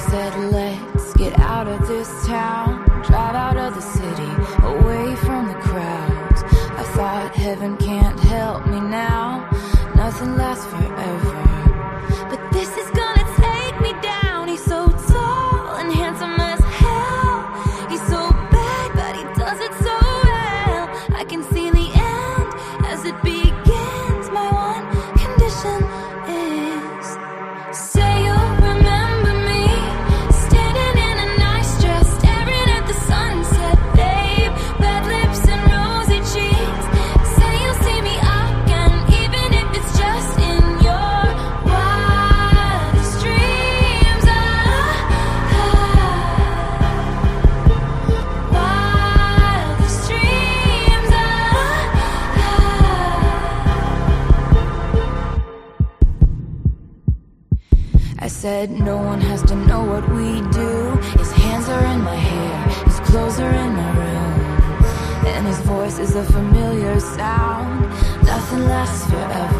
He said, let's get out of this town, drive out of the city, away from the crowds. I thought heaven can't help me now. said no one has to know what we do. His hands are in my hair, his clothes are in my room And his voice is a familiar sound. Nothing lasts forever.